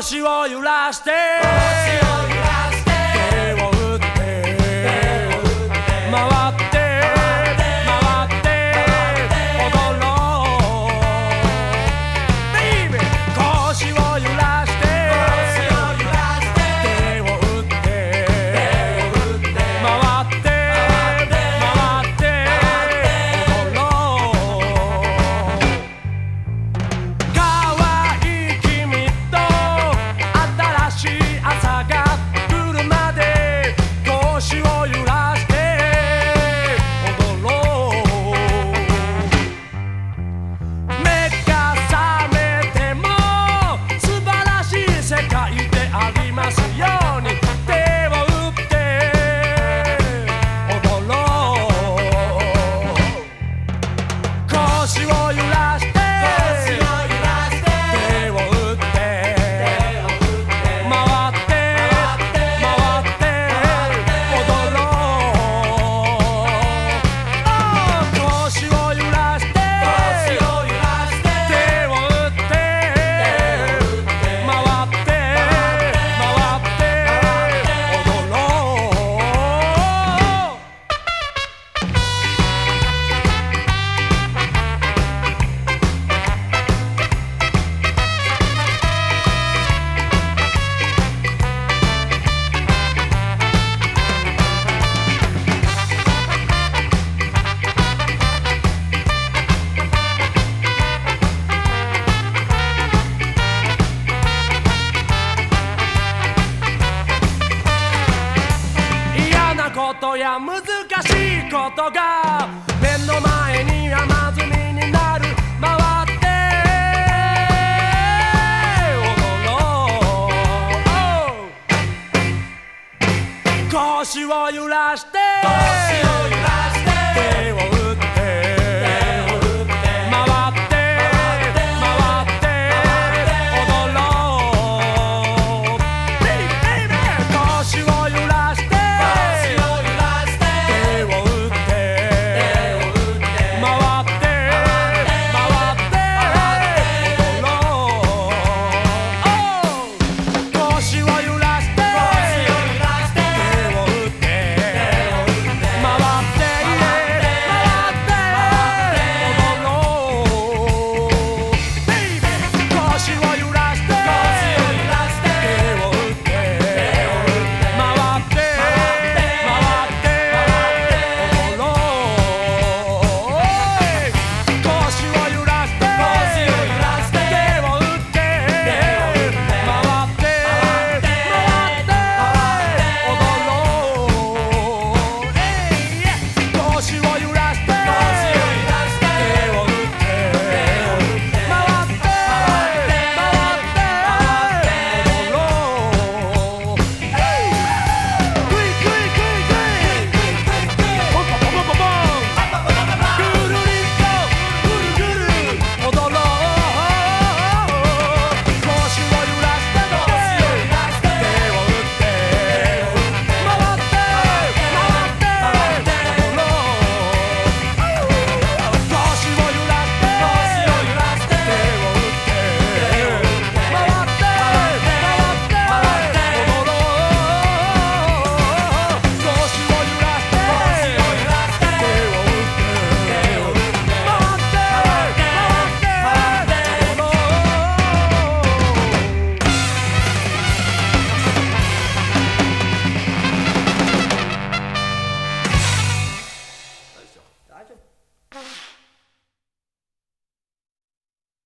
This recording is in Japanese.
星を揺らして。ことや難しいことが